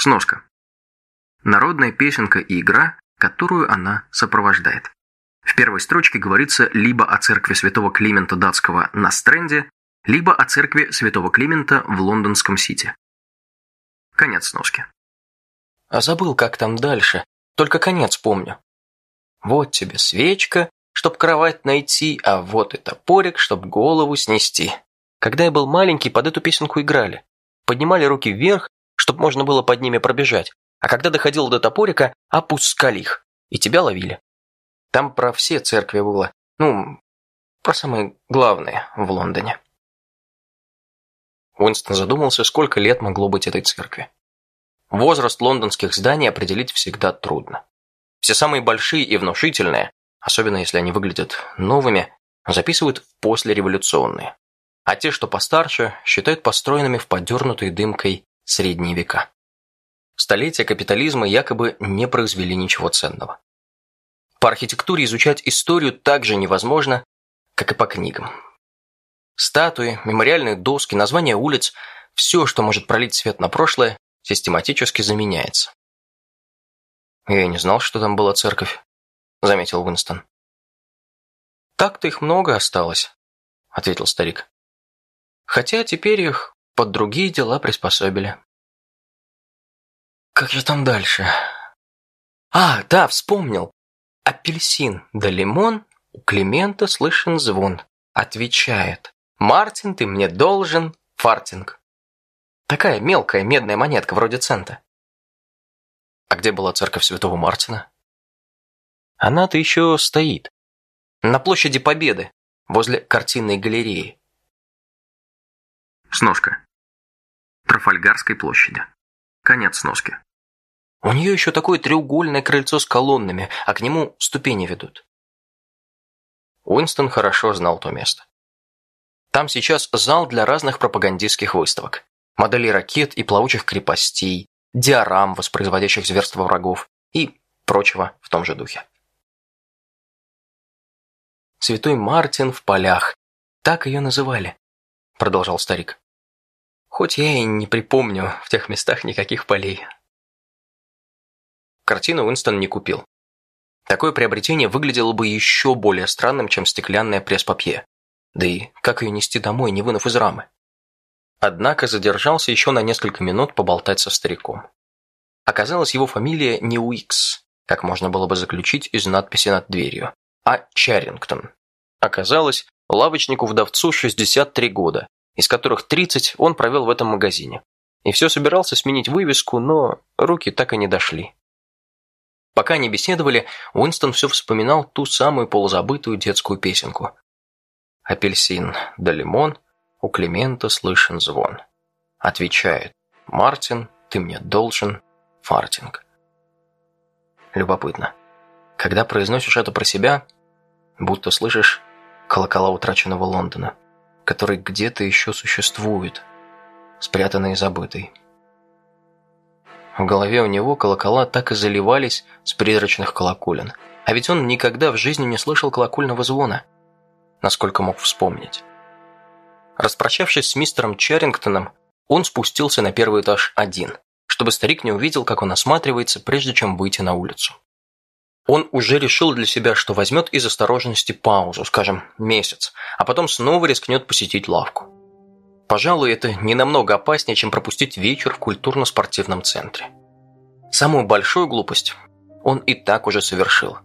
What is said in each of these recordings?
Сноска. Народная песенка и игра, которую она сопровождает. В первой строчке говорится либо о церкви святого Климента датского на Стренде, либо о церкви святого Климента в лондонском Сити. Конец сноски. А забыл, как там дальше, только конец помню. Вот тебе свечка, чтоб кровать найти, а вот и топорик, чтоб голову снести. Когда я был маленький, под эту песенку играли. Поднимали руки вверх, чтоб можно было под ними пробежать, а когда доходило до топорика, опускали их, и тебя ловили. Там про все церкви было, ну, про самые главные в Лондоне. Уинстон задумался, сколько лет могло быть этой церкви. Возраст лондонских зданий определить всегда трудно. Все самые большие и внушительные, особенно если они выглядят новыми, записывают в послереволюционные. А те, что постарше, считают построенными в подернутой дымкой средние века. Столетия капитализма якобы не произвели ничего ценного. По архитектуре изучать историю так же невозможно, как и по книгам. Статуи, мемориальные доски, названия улиц – все, что может пролить свет на прошлое, систематически заменяется. «Я не знал, что там была церковь», – заметил Уинстон. «Так-то их много осталось», – ответил старик. «Хотя теперь их под другие дела приспособили». «Как же там дальше?» «А, да, вспомнил. Апельсин да лимон, у Климента слышен звон. Отвечает. «Мартин, ты мне должен фартинг». Такая мелкая медная монетка, вроде цента. А где была церковь Святого Мартина? Она-то еще стоит. На площади Победы, возле картинной галереи. Сноска. Трафальгарской площади. Конец сноски. У нее еще такое треугольное крыльцо с колоннами, а к нему ступени ведут. Уинстон хорошо знал то место. Там сейчас зал для разных пропагандистских выставок. Модели ракет и плавучих крепостей, диорам, воспроизводящих зверства врагов и прочего в том же духе. «Святой Мартин в полях», так ее называли, продолжал старик. Хоть я и не припомню в тех местах никаких полей. Картину Уинстон не купил. Такое приобретение выглядело бы еще более странным, чем стеклянная пресс-папье. Да и как ее нести домой, не вынув из рамы? Однако задержался еще на несколько минут поболтать со стариком. Оказалось, его фамилия не Уикс, как можно было бы заключить из надписи над дверью, а Чарингтон. Оказалось, лавочнику-вдовцу 63 года, из которых 30 он провел в этом магазине. И все собирался сменить вывеску, но руки так и не дошли. Пока они беседовали, Уинстон все вспоминал ту самую полузабытую детскую песенку. «Апельсин да лимон, у Климента слышен звон». Отвечает «Мартин, ты мне должен фартинг». Любопытно. Когда произносишь это про себя, будто слышишь колокола утраченного Лондона который где-то еще существует, спрятанный и забытый. В голове у него колокола так и заливались с призрачных колоколен, а ведь он никогда в жизни не слышал колокольного звона, насколько мог вспомнить. Распрощавшись с мистером Чарингтоном, он спустился на первый этаж один, чтобы старик не увидел, как он осматривается, прежде чем выйти на улицу. Он уже решил для себя, что возьмет из осторожности паузу, скажем, месяц, а потом снова рискнет посетить лавку. Пожалуй, это не намного опаснее, чем пропустить вечер в культурно-спортивном центре. Самую большую глупость он и так уже совершил.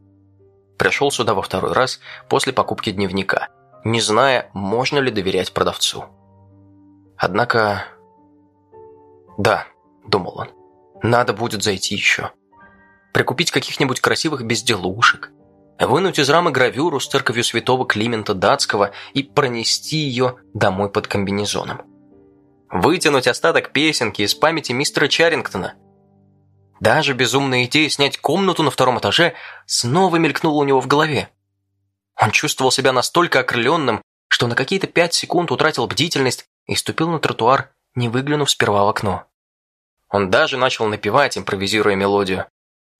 Пришел сюда во второй раз после покупки дневника, не зная, можно ли доверять продавцу. Однако... Да, думал он, надо будет зайти еще прикупить каких-нибудь красивых безделушек, вынуть из рамы гравюру с церковью святого Климента Датского и пронести ее домой под комбинезоном. Вытянуть остаток песенки из памяти мистера Чарингтона. Даже безумная идея снять комнату на втором этаже снова мелькнула у него в голове. Он чувствовал себя настолько окрыленным, что на какие-то пять секунд утратил бдительность и ступил на тротуар, не выглянув сперва в окно. Он даже начал напевать, импровизируя мелодию.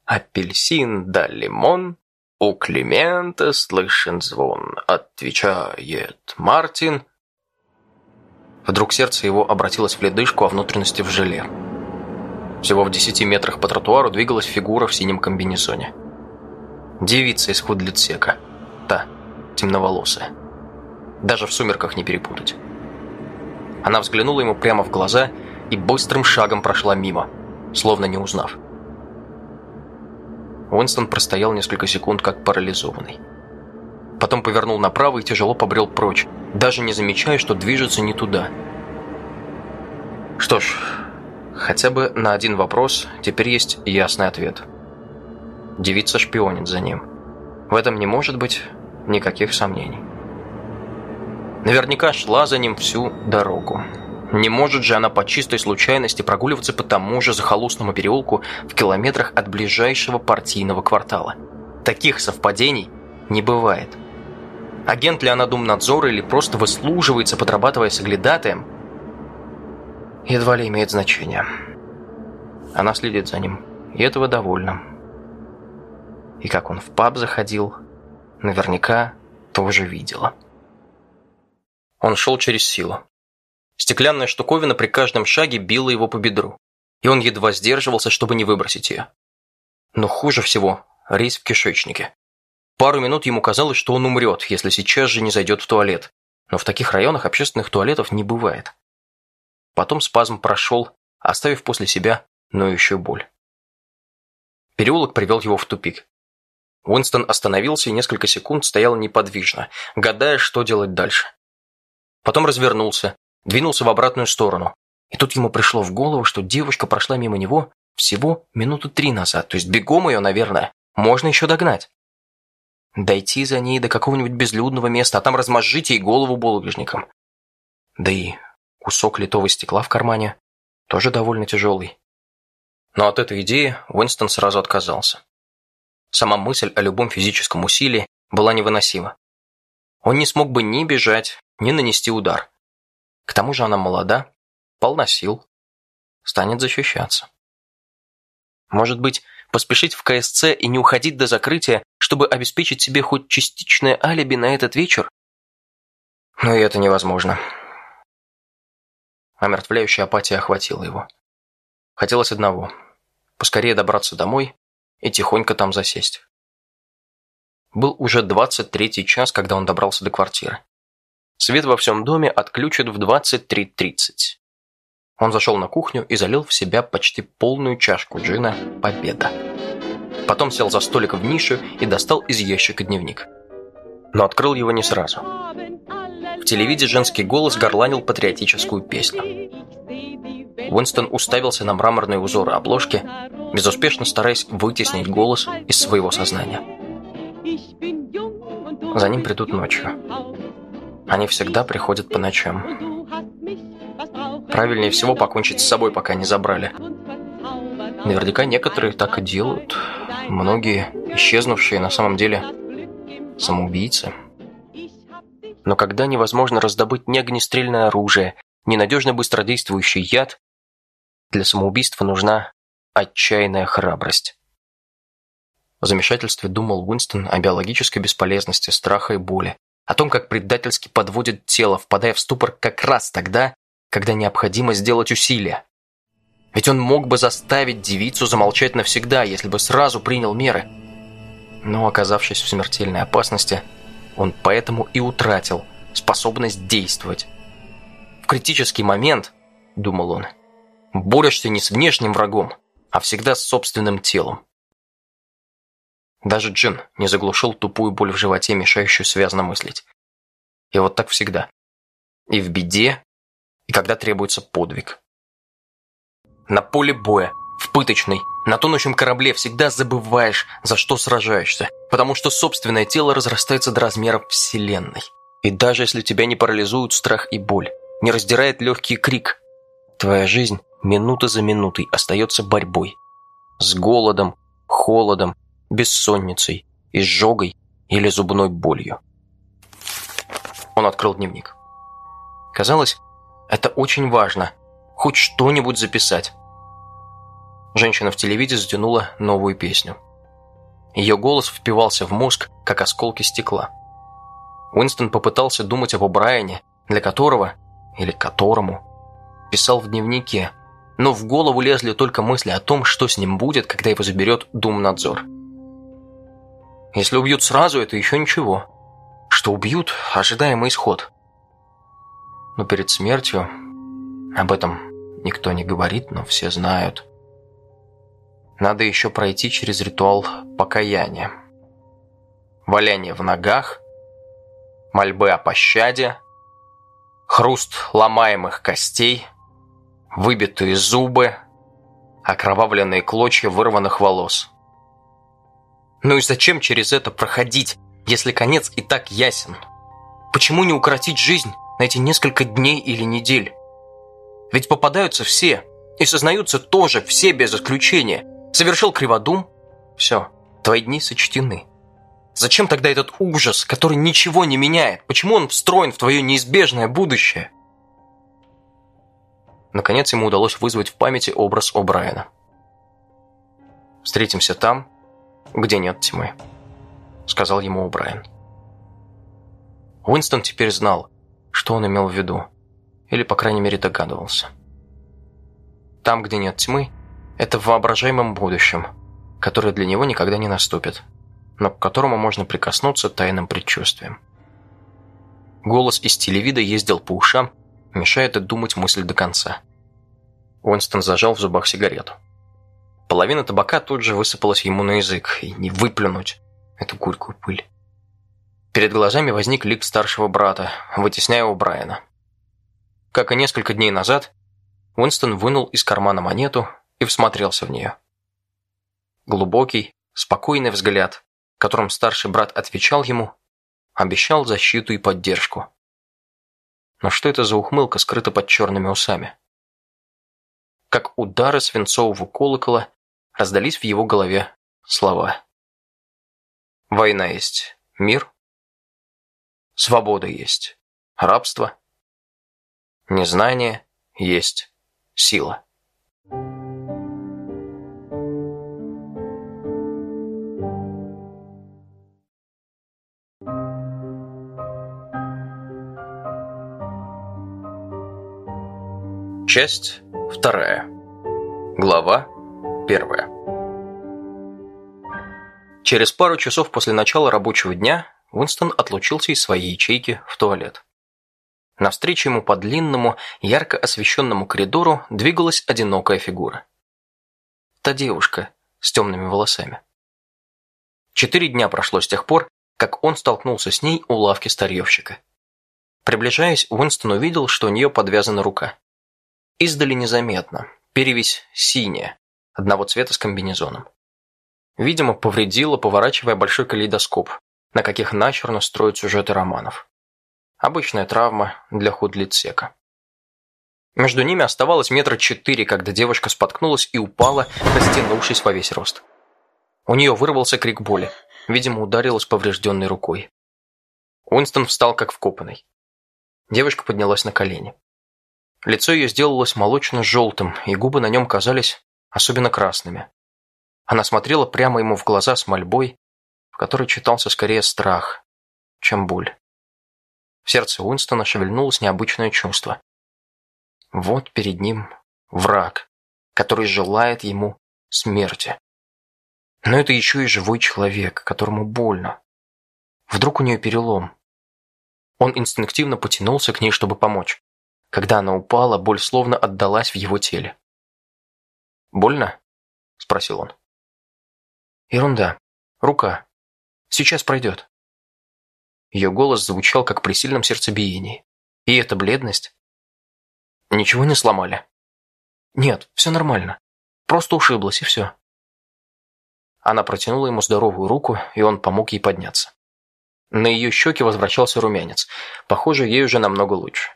Апельсин да лимон, у Климента слышен звон, отвечает Мартин. Вдруг сердце его обратилось в ледышку, а внутренности в желе. Всего в десяти метрах по тротуару двигалась фигура в синем комбинезоне. Девица из худлицека. Та, темноволосая. Даже в сумерках не перепутать. Она взглянула ему прямо в глаза и быстрым шагом прошла мимо, словно не узнав. Уинстон простоял несколько секунд как парализованный. Потом повернул направо и тяжело побрел прочь, даже не замечая, что движется не туда. Что ж, хотя бы на один вопрос теперь есть ясный ответ. Девица шпионит за ним. В этом не может быть никаких сомнений. Наверняка шла за ним всю дорогу. Не может же она по чистой случайности прогуливаться по тому же захолустному переулку в километрах от ближайшего партийного квартала. Таких совпадений не бывает. Агент ли она Думнадзора или просто выслуживается, подрабатывая соглядатаем, едва ли имеет значение. Она следит за ним, и этого довольна. И как он в паб заходил, наверняка тоже видела. Он шел через силу. Стеклянная штуковина при каждом шаге била его по бедру, и он едва сдерживался, чтобы не выбросить ее. Но хуже всего – рейс в кишечнике. Пару минут ему казалось, что он умрет, если сейчас же не зайдет в туалет, но в таких районах общественных туалетов не бывает. Потом спазм прошел, оставив после себя ноющую боль. Переулок привел его в тупик. Уинстон остановился и несколько секунд стоял неподвижно, гадая, что делать дальше. Потом развернулся, двинулся в обратную сторону. И тут ему пришло в голову, что девушка прошла мимо него всего минуту три назад, то есть бегом ее, наверное, можно еще догнать. Дойти за ней до какого-нибудь безлюдного места, а там размозжить ей голову булыжником. Да и кусок литого стекла в кармане тоже довольно тяжелый. Но от этой идеи Уинстон сразу отказался. Сама мысль о любом физическом усилии была невыносима. Он не смог бы ни бежать, ни нанести удар. К тому же она молода, полна сил, станет защищаться. Может быть, поспешить в КСЦ и не уходить до закрытия, чтобы обеспечить себе хоть частичное алиби на этот вечер? Но и это невозможно. Омертвляющая апатия охватила его. Хотелось одного – поскорее добраться домой и тихонько там засесть. Был уже 23 час, когда он добрался до квартиры. Свет во всем доме отключат в 23.30. Он зашел на кухню и залил в себя почти полную чашку джина «Победа». Потом сел за столик в нишу и достал из ящика дневник. Но открыл его не сразу. В телевиде женский голос горланил патриотическую песню. Уинстон уставился на мраморные узоры обложки, безуспешно стараясь вытеснить голос из своего сознания. За ним придут ночью. Они всегда приходят по ночам. Правильнее всего покончить с собой, пока не забрали. Наверняка некоторые так и делают. Многие, исчезнувшие, на самом деле самоубийцы. Но когда невозможно раздобыть ни огнестрельное оружие, ни надежно быстродействующий яд, для самоубийства нужна отчаянная храбрость. В замешательстве думал Уинстон о биологической бесполезности страха и боли, о том, как предательски подводит тело, впадая в ступор как раз тогда, когда необходимо сделать усилия. Ведь он мог бы заставить девицу замолчать навсегда, если бы сразу принял меры. Но, оказавшись в смертельной опасности, он поэтому и утратил способность действовать. В критический момент, думал он, борешься не с внешним врагом, а всегда с собственным телом. Даже Джин не заглушил тупую боль в животе, мешающую связно мыслить. И вот так всегда. И в беде, и когда требуется подвиг. На поле боя, в пыточной, на тонущем корабле всегда забываешь, за что сражаешься, потому что собственное тело разрастается до размеров Вселенной. И даже если тебя не парализуют страх и боль, не раздирает легкий крик, твоя жизнь минута за минутой остается борьбой. С голодом, холодом, бессонницей, изжогой или зубной болью. Он открыл дневник. Казалось, это очень важно, хоть что-нибудь записать. Женщина в телевиде затянула новую песню. Ее голос впивался в мозг, как осколки стекла. Уинстон попытался думать об Брайане, для которого, или которому, писал в дневнике, но в голову лезли только мысли о том, что с ним будет, когда его заберет Думнадзор. Если убьют сразу, это еще ничего. Что убьют – ожидаемый исход. Но перед смертью, об этом никто не говорит, но все знают, надо еще пройти через ритуал покаяния. Валяние в ногах, мольбы о пощаде, хруст ломаемых костей, выбитые зубы, окровавленные клочья вырванных волос. Ну и зачем через это проходить, если конец и так ясен? Почему не укоротить жизнь на эти несколько дней или недель? Ведь попадаются все, и сознаются тоже все без исключения. Совершил криводум – все, твои дни сочтены. Зачем тогда этот ужас, который ничего не меняет? Почему он встроен в твое неизбежное будущее? Наконец ему удалось вызвать в памяти образ О'Брайена. «Встретимся там, где нет тьмы», — сказал ему О'Брайен. Уинстон теперь знал, что он имел в виду, или, по крайней мере, догадывался. Там, где нет тьмы, это в воображаемом будущем, которое для него никогда не наступит, но к которому можно прикоснуться тайным предчувствием. Голос из телевида ездил по ушам, мешает отдумать мысль до конца. Уинстон зажал в зубах сигарету. Половина табака тут же высыпалась ему на язык, и не выплюнуть эту горькую пыль. Перед глазами возник лик старшего брата, вытесняя у Брайана. Как и несколько дней назад, Уинстон вынул из кармана монету и всмотрелся в нее. Глубокий, спокойный взгляд, которым старший брат отвечал ему, обещал защиту и поддержку. Но что это за ухмылка скрыта под черными усами? Как удары свинцового колокола раздались в его голове слова. Война есть мир, свобода есть рабство, незнание есть сила. Часть вторая. Глава первая. Через пару часов после начала рабочего дня Уинстон отлучился из своей ячейки в туалет. Навстречу ему по длинному, ярко освещенному коридору двигалась одинокая фигура. Та девушка с темными волосами. Четыре дня прошло с тех пор, как он столкнулся с ней у лавки старьевщика. Приближаясь, Уинстон увидел, что у нее подвязана рука. Издали незаметно. Перевесь синяя, одного цвета с комбинезоном. Видимо, повредила, поворачивая большой калейдоскоп, на каких начерно строят сюжеты романов. Обычная травма для худлицека. Между ними оставалось метра четыре, когда девушка споткнулась и упала, растянувшись во весь рост. У нее вырвался крик боли. Видимо, ударилась поврежденной рукой. Уинстон встал как вкопанный. Девушка поднялась на колени. Лицо ее сделалось молочно-желтым, и губы на нем казались особенно красными. Она смотрела прямо ему в глаза с мольбой, в которой читался скорее страх, чем боль. В сердце Уинстона шевельнулось необычное чувство. Вот перед ним враг, который желает ему смерти. Но это еще и живой человек, которому больно. Вдруг у нее перелом. Он инстинктивно потянулся к ней, чтобы помочь. Когда она упала, боль словно отдалась в его теле. «Больно?» – спросил он. «Ерунда. Рука. Сейчас пройдет». Ее голос звучал, как при сильном сердцебиении. И эта бледность. «Ничего не сломали?» «Нет, все нормально. Просто ушиблась, и все». Она протянула ему здоровую руку, и он помог ей подняться. На ее щеке возвращался румянец. Похоже, ей уже намного лучше.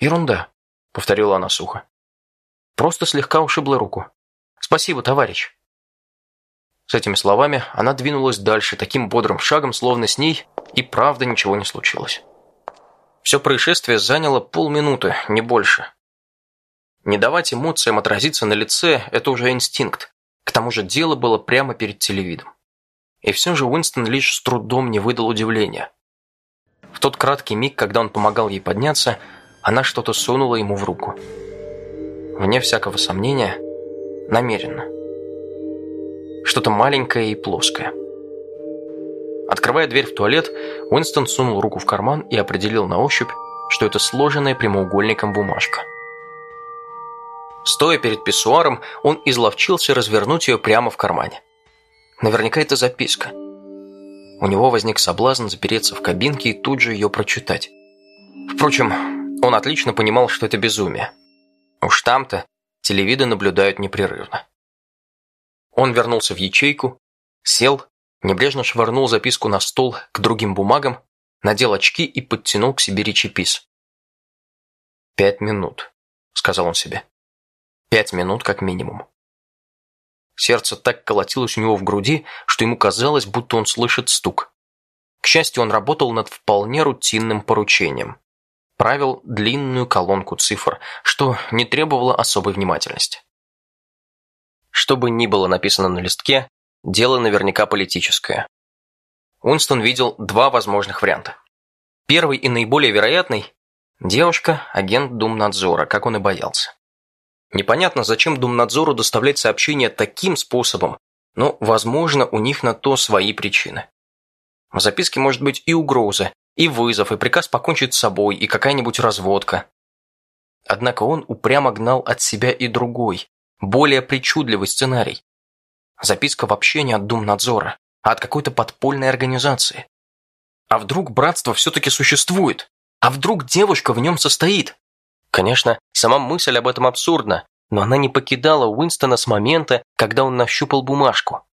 «Ерунда», — повторила она сухо. «Просто слегка ушибла руку. Спасибо, товарищ». С этими словами она двинулась дальше таким бодрым шагом, словно с ней и правда ничего не случилось. Все происшествие заняло полминуты, не больше. Не давать эмоциям отразиться на лице – это уже инстинкт. К тому же дело было прямо перед телевидом. И все же Уинстон лишь с трудом не выдал удивления. В тот краткий миг, когда он помогал ей подняться – она что-то сунула ему в руку. вне всякого сомнения, намеренно. Что-то маленькое и плоское. Открывая дверь в туалет, Уинстон сунул руку в карман и определил на ощупь, что это сложенная прямоугольником бумажка. Стоя перед писсуаром, он изловчился развернуть ее прямо в кармане. Наверняка это записка. У него возник соблазн запереться в кабинке и тут же ее прочитать. Впрочем, он отлично понимал, что это безумие. Уж там-то телевиды наблюдают непрерывно. Он вернулся в ячейку, сел, небрежно швырнул записку на стол к другим бумагам, надел очки и подтянул к себе речепис. «Пять минут», — сказал он себе. «Пять минут как минимум». Сердце так колотилось у него в груди, что ему казалось, будто он слышит стук. К счастью, он работал над вполне рутинным поручением. Правил длинную колонку цифр, что не требовало особой внимательности. Что бы ни было написано на листке, дело наверняка политическое. Унстон видел два возможных варианта. Первый и наиболее вероятный – девушка – агент Думнадзора, как он и боялся. Непонятно, зачем Думнадзору доставлять сообщения таким способом, но, возможно, у них на то свои причины. В записке может быть и угроза, и вызов, и приказ покончить с собой, и какая-нибудь разводка. Однако он упрямо гнал от себя и другой, более причудливый сценарий. Записка вообще не от Думнадзора, а от какой-то подпольной организации. А вдруг братство все-таки существует? А вдруг девушка в нем состоит? Конечно, сама мысль об этом абсурдна, но она не покидала Уинстона с момента, когда он нащупал бумажку.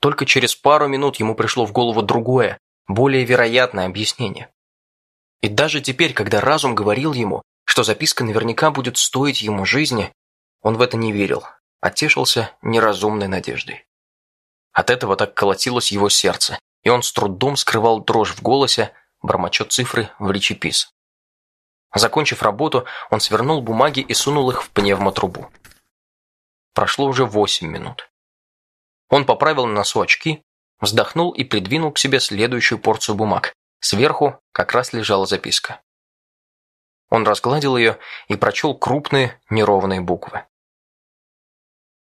Только через пару минут ему пришло в голову другое, более вероятное объяснение. И даже теперь, когда разум говорил ему, что записка наверняка будет стоить ему жизни, он в это не верил, а неразумной надеждой. От этого так колотилось его сердце, и он с трудом скрывал дрожь в голосе, бормочет цифры в речепис. Закончив работу, он свернул бумаги и сунул их в пневмотрубу. Прошло уже восемь минут. Он поправил на носу очки, вздохнул и придвинул к себе следующую порцию бумаг. Сверху как раз лежала записка. Он разгладил ее и прочел крупные неровные буквы.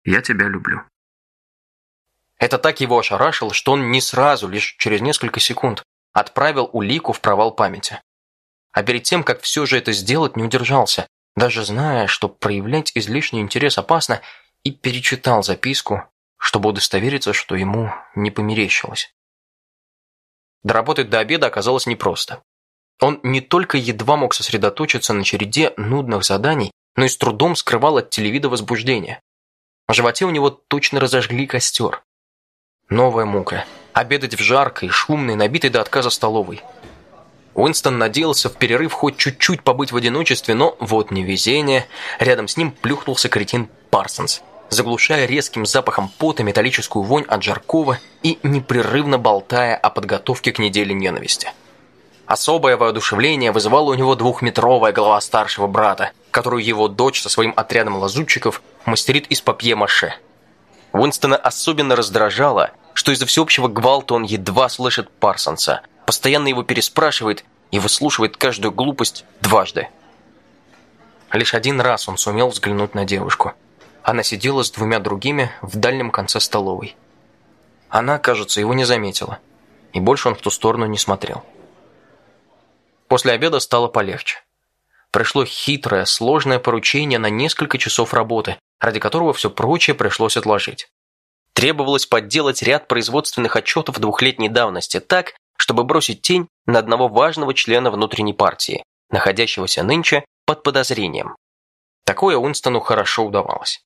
«Я тебя люблю». Это так его ошарашило, что он не сразу, лишь через несколько секунд, отправил улику в провал памяти. А перед тем, как все же это сделать, не удержался, даже зная, что проявлять излишний интерес опасно, и перечитал записку, чтобы удостовериться, что ему не померещилось. Доработать до обеда оказалось непросто. Он не только едва мог сосредоточиться на череде нудных заданий, но и с трудом скрывал от телевида возбуждение. В животе у него точно разожгли костер. Новая мука. Обедать в жаркой, шумной, набитой до отказа столовой. Уинстон надеялся в перерыв хоть чуть-чуть побыть в одиночестве, но вот невезение. Рядом с ним плюхнулся кретин Парсонс, заглушая резким запахом пота металлическую вонь от Жаркова и непрерывно болтая о подготовке к неделе ненависти. Особое воодушевление вызывало у него двухметровая голова старшего брата, которую его дочь со своим отрядом лазутчиков мастерит из папье-маше. Уинстона особенно раздражало, что из-за всеобщего гвалта он едва слышит Парсонса – постоянно его переспрашивает и выслушивает каждую глупость дважды. Лишь один раз он сумел взглянуть на девушку. Она сидела с двумя другими в дальнем конце столовой. Она, кажется, его не заметила, и больше он в ту сторону не смотрел. После обеда стало полегче. Пришло хитрое, сложное поручение на несколько часов работы, ради которого все прочее пришлось отложить. Требовалось подделать ряд производственных отчетов двухлетней давности так, чтобы бросить тень на одного важного члена внутренней партии, находящегося нынче под подозрением. Такое Уинстону хорошо удавалось.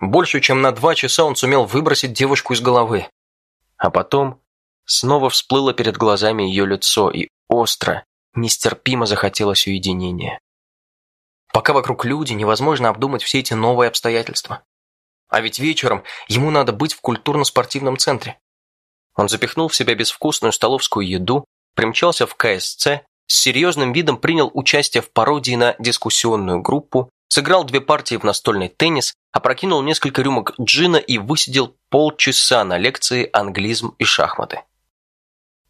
Больше чем на два часа он сумел выбросить девушку из головы. А потом снова всплыло перед глазами ее лицо, и остро, нестерпимо захотелось уединения. Пока вокруг люди, невозможно обдумать все эти новые обстоятельства. А ведь вечером ему надо быть в культурно-спортивном центре. Он запихнул в себя безвкусную столовскую еду, примчался в КСЦ, с серьезным видом принял участие в пародии на дискуссионную группу, сыграл две партии в настольный теннис, опрокинул несколько рюмок джина и высидел полчаса на лекции «Англизм и шахматы».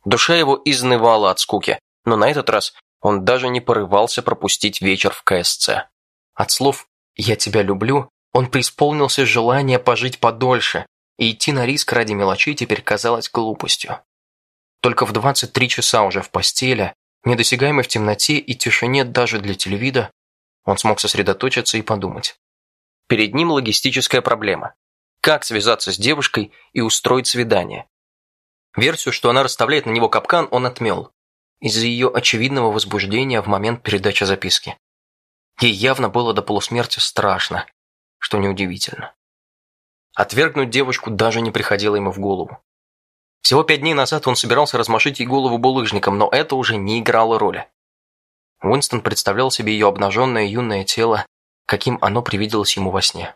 Душа его изнывала от скуки, но на этот раз он даже не порывался пропустить вечер в КСЦ. От слов «я тебя люблю», он преисполнился желания пожить подольше, и идти на риск ради мелочей теперь казалось глупостью. Только в 23 часа уже в постели, недосягаемый в темноте и тишине даже для телевида, он смог сосредоточиться и подумать. Перед ним логистическая проблема. Как связаться с девушкой и устроить свидание? Версию, что она расставляет на него капкан, он отмел. Из-за ее очевидного возбуждения в момент передачи записки. Ей явно было до полусмерти страшно, что неудивительно. Отвергнуть девушку даже не приходило ему в голову. Всего пять дней назад он собирался размашить ей голову булыжником, но это уже не играло роли. Уинстон представлял себе ее обнаженное юное тело, каким оно привиделось ему во сне.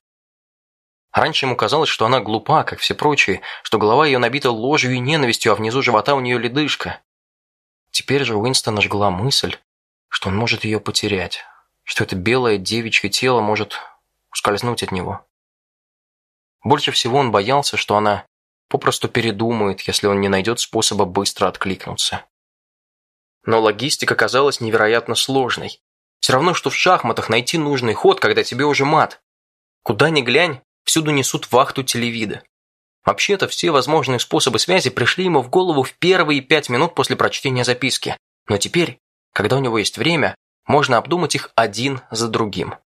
Раньше ему казалось, что она глупа, как все прочие, что голова ее набита ложью и ненавистью, а внизу живота у нее ледышка. Теперь же Уинстона жгла мысль, что он может ее потерять, что это белое девичье тело может ускользнуть от него. Больше всего он боялся, что она попросту передумает, если он не найдет способа быстро откликнуться. Но логистика казалась невероятно сложной. Все равно, что в шахматах найти нужный ход, когда тебе уже мат. Куда ни глянь, всюду несут вахту телевида. Вообще-то все возможные способы связи пришли ему в голову в первые пять минут после прочтения записки. Но теперь, когда у него есть время, можно обдумать их один за другим.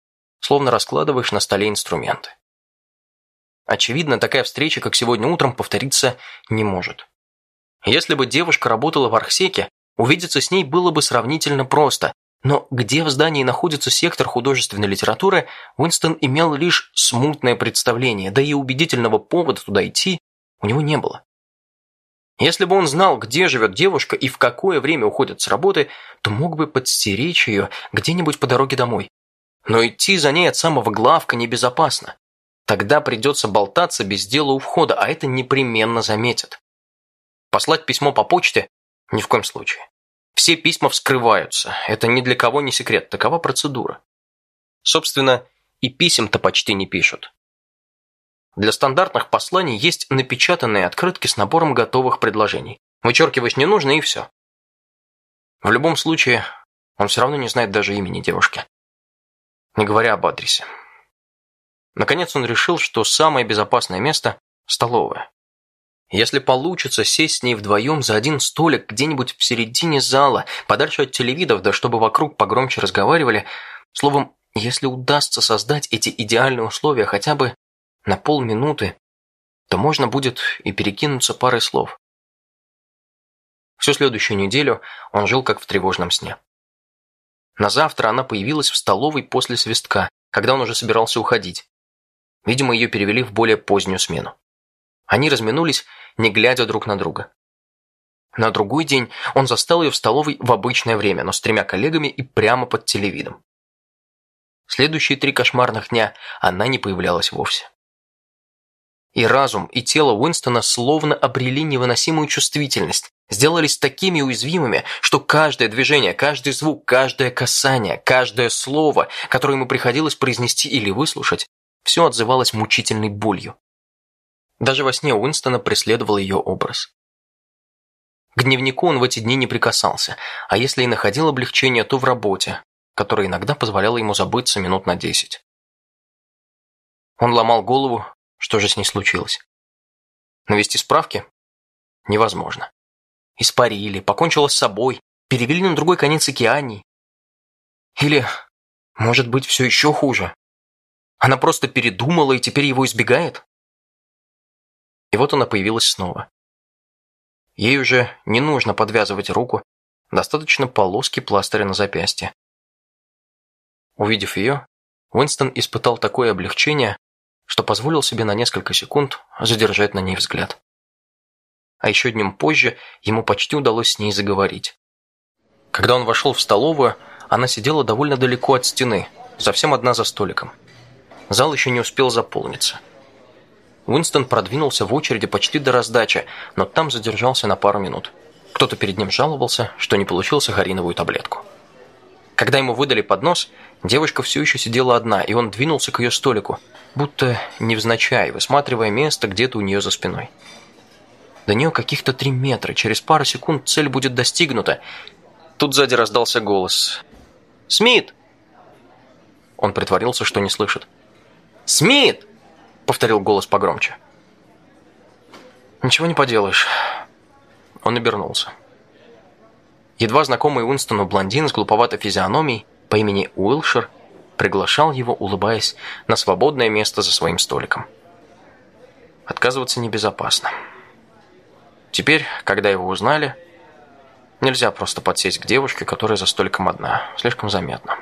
Словно раскладываешь на столе инструменты. Очевидно, такая встреча, как сегодня утром, повториться не может. Если бы девушка работала в Архсеке, увидеться с ней было бы сравнительно просто, но где в здании находится сектор художественной литературы, Уинстон имел лишь смутное представление, да и убедительного повода туда идти у него не было. Если бы он знал, где живет девушка и в какое время уходит с работы, то мог бы подстеречь ее где-нибудь по дороге домой. Но идти за ней от самого главка небезопасно. Тогда придется болтаться без дела у входа, а это непременно заметят. Послать письмо по почте? Ни в коем случае. Все письма вскрываются. Это ни для кого не секрет, такова процедура. Собственно, и писем-то почти не пишут. Для стандартных посланий есть напечатанные открытки с набором готовых предложений. Вычеркиваешь ненужное и все. В любом случае, он все равно не знает даже имени девушки. Не говоря об адресе. Наконец он решил, что самое безопасное место – столовая. Если получится сесть с ней вдвоем за один столик где-нибудь в середине зала, подальше от телевидов, да чтобы вокруг погромче разговаривали, словом, если удастся создать эти идеальные условия хотя бы на полминуты, то можно будет и перекинуться парой слов. Всю следующую неделю он жил как в тревожном сне. На завтра она появилась в столовой после свистка, когда он уже собирался уходить. Видимо, ее перевели в более позднюю смену. Они разминулись, не глядя друг на друга. На другой день он застал ее в столовой в обычное время, но с тремя коллегами и прямо под телевидом. Следующие три кошмарных дня она не появлялась вовсе. И разум, и тело Уинстона словно обрели невыносимую чувствительность, сделались такими уязвимыми, что каждое движение, каждый звук, каждое касание, каждое слово, которое ему приходилось произнести или выслушать, все отзывалось мучительной болью. Даже во сне Уинстона преследовал ее образ. К дневнику он в эти дни не прикасался, а если и находил облегчение, то в работе, которая иногда позволяла ему забыться минут на десять. Он ломал голову, что же с ней случилось. Навести справки? Невозможно. Испарили, покончила с собой, перевели на другой конец океании. Или, может быть, все еще хуже. Она просто передумала и теперь его избегает? И вот она появилась снова. Ей уже не нужно подвязывать руку, достаточно полоски пластыря на запястье. Увидев ее, Уинстон испытал такое облегчение, что позволил себе на несколько секунд задержать на ней взгляд. А еще днем позже ему почти удалось с ней заговорить. Когда он вошел в столовую, она сидела довольно далеко от стены, совсем одна за столиком. Зал еще не успел заполниться. Уинстон продвинулся в очереди почти до раздачи, но там задержался на пару минут. Кто-то перед ним жаловался, что не получил сахариновую таблетку. Когда ему выдали поднос, девушка все еще сидела одна, и он двинулся к ее столику, будто невзначай, высматривая место где-то у нее за спиной. До нее каких-то три метра, через пару секунд цель будет достигнута. Тут сзади раздался голос. «Смит!» Он притворился, что не слышит. «Смит!» — повторил голос погромче. «Ничего не поделаешь». Он обернулся. Едва знакомый Уинстону блондин с глуповатой физиономией по имени Уилшир приглашал его, улыбаясь, на свободное место за своим столиком. Отказываться небезопасно. Теперь, когда его узнали, нельзя просто подсесть к девушке, которая за столиком одна. Слишком заметно.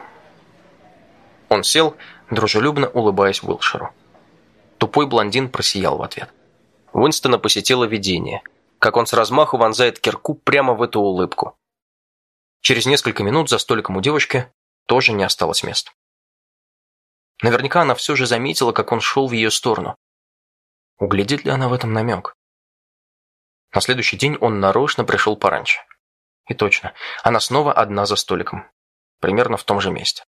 Он сел, дружелюбно улыбаясь Уилшеру. Тупой блондин просиял в ответ. Уинстона посетило видение, как он с размаху вонзает кирку прямо в эту улыбку. Через несколько минут за столиком у девушки тоже не осталось места. Наверняка она все же заметила, как он шел в ее сторону. Углядит ли она в этом намек? На следующий день он нарочно пришел пораньше. И точно, она снова одна за столиком. Примерно в том же месте.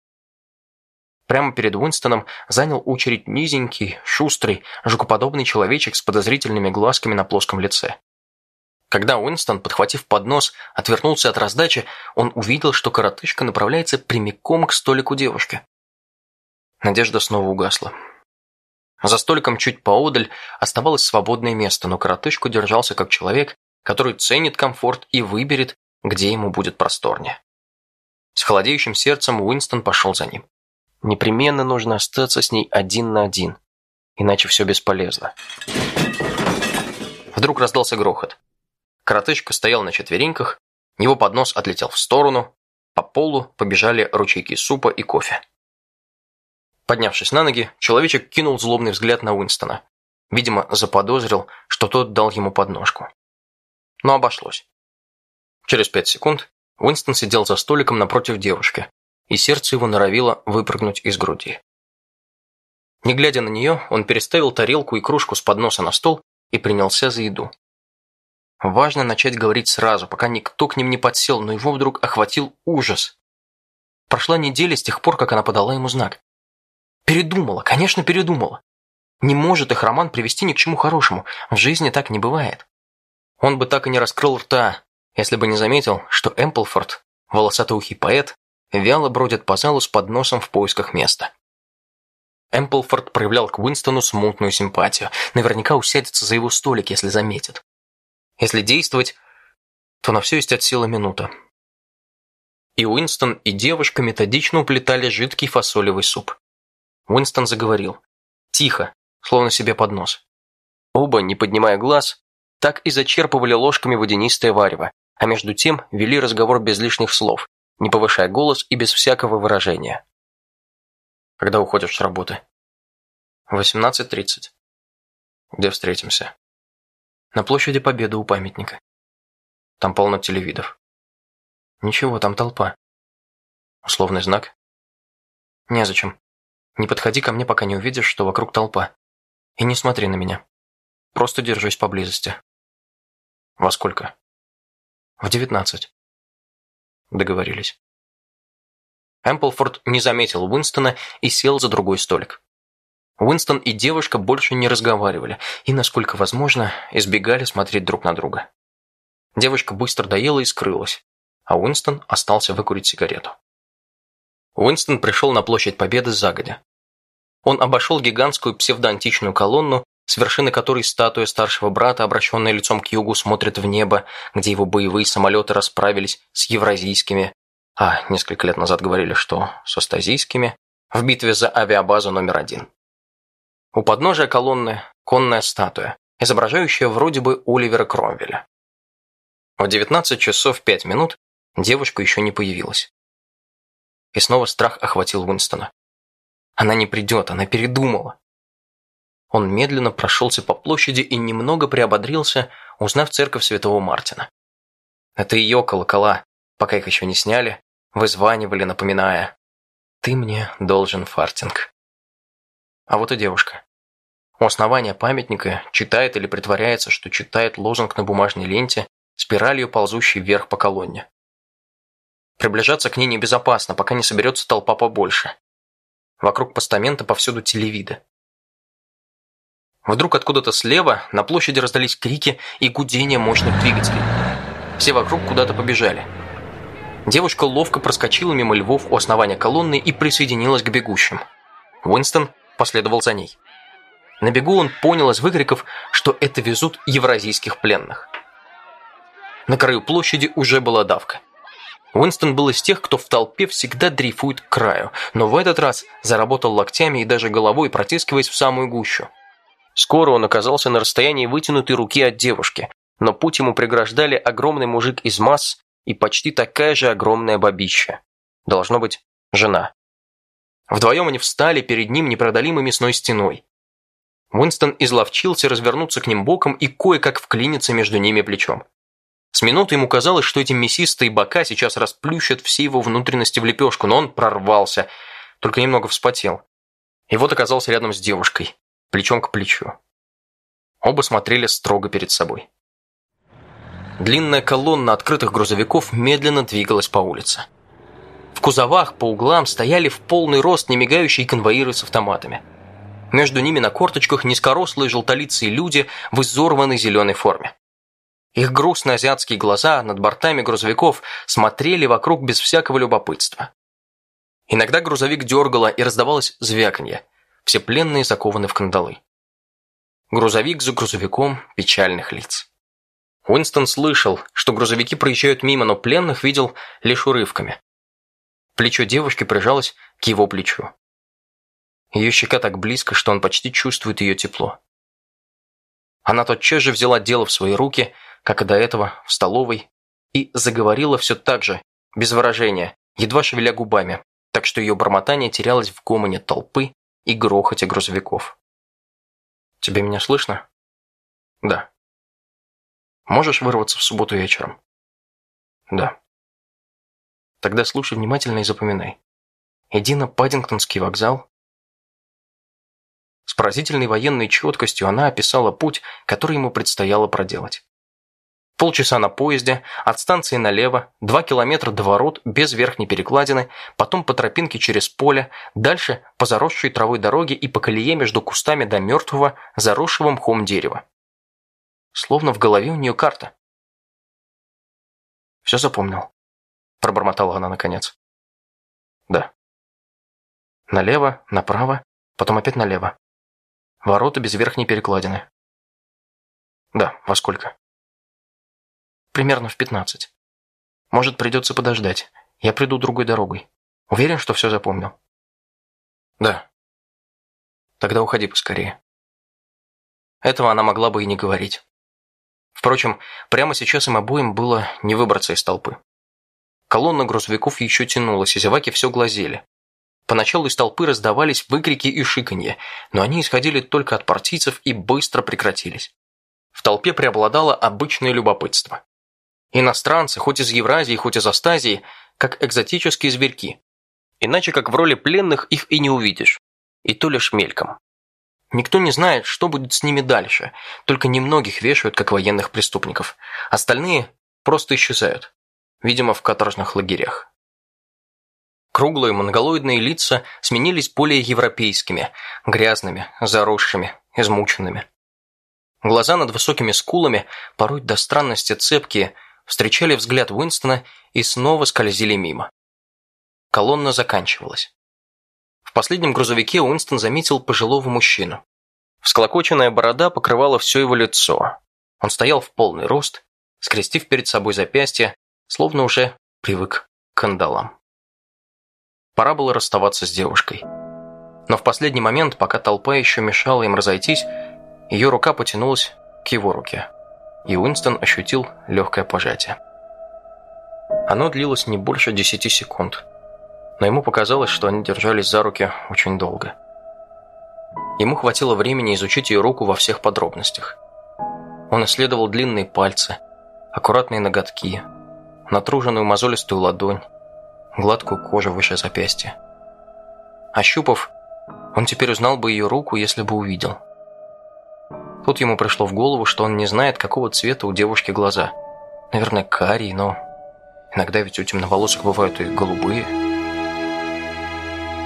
Прямо перед Уинстоном занял очередь низенький, шустрый, жукоподобный человечек с подозрительными глазками на плоском лице. Когда Уинстон, подхватив поднос, отвернулся от раздачи, он увидел, что коротышка направляется прямиком к столику девушки. Надежда снова угасла. За столиком чуть поодаль оставалось свободное место, но коротышку держался как человек, который ценит комфорт и выберет, где ему будет просторнее. С холодеющим сердцем Уинстон пошел за ним. Непременно нужно остаться с ней один на один, иначе все бесполезно. Вдруг раздался грохот. Коротышка стоял на четвереньках, его поднос отлетел в сторону, по полу побежали ручейки супа и кофе. Поднявшись на ноги, человечек кинул злобный взгляд на Уинстона. Видимо, заподозрил, что тот дал ему подножку. Но обошлось. Через пять секунд Уинстон сидел за столиком напротив девушки, и сердце его норовило выпрыгнуть из груди. Не глядя на нее, он переставил тарелку и кружку с подноса на стол и принялся за еду. Важно начать говорить сразу, пока никто к ним не подсел, но его вдруг охватил ужас. Прошла неделя с тех пор, как она подала ему знак. Передумала, конечно, передумала. Не может их роман привести ни к чему хорошему. В жизни так не бывает. Он бы так и не раскрыл рта, если бы не заметил, что Эмплфорд, волосатоухий поэт, вяло бродит по залу с подносом в поисках места. Эмплфорд проявлял к Уинстону смутную симпатию. Наверняка усядется за его столик, если заметит. Если действовать, то на все есть от силы минута. И Уинстон, и девушка методично уплетали жидкий фасолевый суп. Уинстон заговорил. Тихо, словно себе под нос. Оба, не поднимая глаз, так и зачерпывали ложками водянистое варево, а между тем вели разговор без лишних слов, не повышая голос и без всякого выражения. Когда уходишь с работы? 18.30. Где встретимся? На площади Победы у памятника. Там полно телевидов. Ничего, там толпа. Условный знак? Незачем. Не подходи ко мне, пока не увидишь, что вокруг толпа. И не смотри на меня. Просто держись поблизости. Во сколько? В девятнадцать. Договорились. Эмплфорд не заметил Уинстона и сел за другой столик. Уинстон и девушка больше не разговаривали и, насколько возможно, избегали смотреть друг на друга. Девушка быстро доела и скрылась, а Уинстон остался выкурить сигарету. Уинстон пришел на площадь Победы загодя. Он обошел гигантскую псевдоантичную колонну, с вершины которой статуя старшего брата, обращенная лицом к югу, смотрит в небо, где его боевые самолеты расправились с евразийскими, а несколько лет назад говорили, что с астазийскими, в битве за авиабазу номер один. У подножия колонны конная статуя, изображающая вроде бы Оливера Кромвеля. В 19 часов 5 минут девушка еще не появилась. И снова страх охватил Уинстона. Она не придет, она передумала. Он медленно прошелся по площади и немного приободрился, узнав церковь Святого Мартина. Это ее колокола, пока их еще не сняли, вызванивали, напоминая «Ты мне должен фартинг». А вот и девушка. У основания памятника читает или притворяется, что читает лозунг на бумажной ленте, спиралью ползущей вверх по колонне. Приближаться к ней небезопасно, пока не соберется толпа побольше. Вокруг постамента повсюду телевиды. Вдруг откуда-то слева на площади раздались крики и гудение мощных двигателей. Все вокруг куда-то побежали. Девушка ловко проскочила мимо львов у основания колонны и присоединилась к бегущим. Уинстон последовал за ней. На бегу он понял из выкриков, что это везут евразийских пленных. На краю площади уже была давка. Уинстон был из тех, кто в толпе всегда дрейфует к краю, но в этот раз заработал локтями и даже головой, протискиваясь в самую гущу. Скоро он оказался на расстоянии вытянутой руки от девушки, но путь ему преграждали огромный мужик из масс и почти такая же огромная бабища. Должно быть, жена. Вдвоем они встали перед ним непродолимой мясной стеной. Уинстон изловчился развернуться к ним боком и кое-как вклиниться между ними плечом. С минуты ему казалось, что эти мясистые бока сейчас расплющат все его внутренности в лепешку, но он прорвался, только немного вспотел. И вот оказался рядом с девушкой, плечом к плечу. Оба смотрели строго перед собой. Длинная колонна открытых грузовиков медленно двигалась по улице. В кузовах по углам стояли в полный рост немигающие конвоиры с автоматами. Между ними на корточках низкорослые желтолицые люди в изорванной зеленой форме. Их грустные азиатские глаза над бортами грузовиков смотрели вокруг без всякого любопытства. Иногда грузовик дергало и раздавалось звяканье. Все пленные закованы в кандалы. Грузовик за грузовиком печальных лиц. Уинстон слышал, что грузовики проезжают мимо, но пленных видел лишь урывками. Плечо девушки прижалось к его плечу. Ее щека так близко, что он почти чувствует ее тепло. Она тотчас же взяла дело в свои руки как и до этого, в столовой, и заговорила все так же, без выражения, едва шевеля губами, так что ее бормотание терялось в гомоне толпы и грохоте грузовиков. «Тебе меня слышно?» «Да». «Можешь вырваться в субботу вечером?» «Да». «Тогда слушай внимательно и запоминай. Иди на Паддингтонский вокзал». С поразительной военной четкостью она описала путь, который ему предстояло проделать. Полчаса на поезде, от станции налево, два километра до ворот без верхней перекладины, потом по тропинке через поле, дальше по заросшей травой дороге и по колее между кустами до мертвого, заросшего мхом дерева. Словно в голове у нее карта. «Все запомнил», – пробормотала она наконец. «Да». Налево, направо, потом опять налево. Ворота без верхней перекладины. Да, во сколько? Примерно в пятнадцать. Может, придется подождать. Я приду другой дорогой. Уверен, что все запомнил? Да. Тогда уходи поскорее. Этого она могла бы и не говорить. Впрочем, прямо сейчас им обоим было не выбраться из толпы. Колонна грузовиков еще тянулась, и зеваки все глазели. Поначалу из толпы раздавались выкрики и шиканье, но они исходили только от партийцев и быстро прекратились. В толпе преобладало обычное любопытство. Иностранцы, хоть из Евразии, хоть из Астазии, как экзотические зверьки. Иначе как в роли пленных их и не увидишь. И то лишь мельком. Никто не знает, что будет с ними дальше, только немногих вешают как военных преступников. Остальные просто исчезают. Видимо, в каторжных лагерях. Круглые монголоидные лица сменились более европейскими, грязными, заросшими, измученными. Глаза над высокими скулами, порой до странности цепкие, встречали взгляд Уинстона и снова скользили мимо. Колонна заканчивалась. В последнем грузовике Уинстон заметил пожилого мужчину. Всклокоченная борода покрывала все его лицо. Он стоял в полный рост, скрестив перед собой запястье, словно уже привык к кандалам. Пора было расставаться с девушкой. Но в последний момент, пока толпа еще мешала им разойтись, ее рука потянулась к его руке и Уинстон ощутил легкое пожатие. Оно длилось не больше десяти секунд, но ему показалось, что они держались за руки очень долго. Ему хватило времени изучить ее руку во всех подробностях. Он исследовал длинные пальцы, аккуратные ноготки, натруженную мозолистую ладонь, гладкую кожу выше запястья. Ощупав, он теперь узнал бы ее руку, если бы увидел – Тут ему пришло в голову, что он не знает, какого цвета у девушки глаза. Наверное, карие, но иногда ведь у темноволосых бывают и голубые.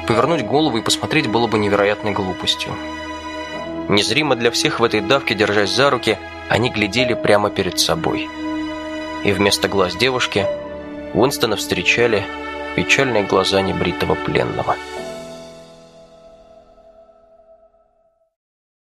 Повернуть голову и посмотреть было бы невероятной глупостью. Незримо для всех в этой давке, держась за руки, они глядели прямо перед собой. И вместо глаз девушки Уинстона встречали печальные глаза небритого пленного –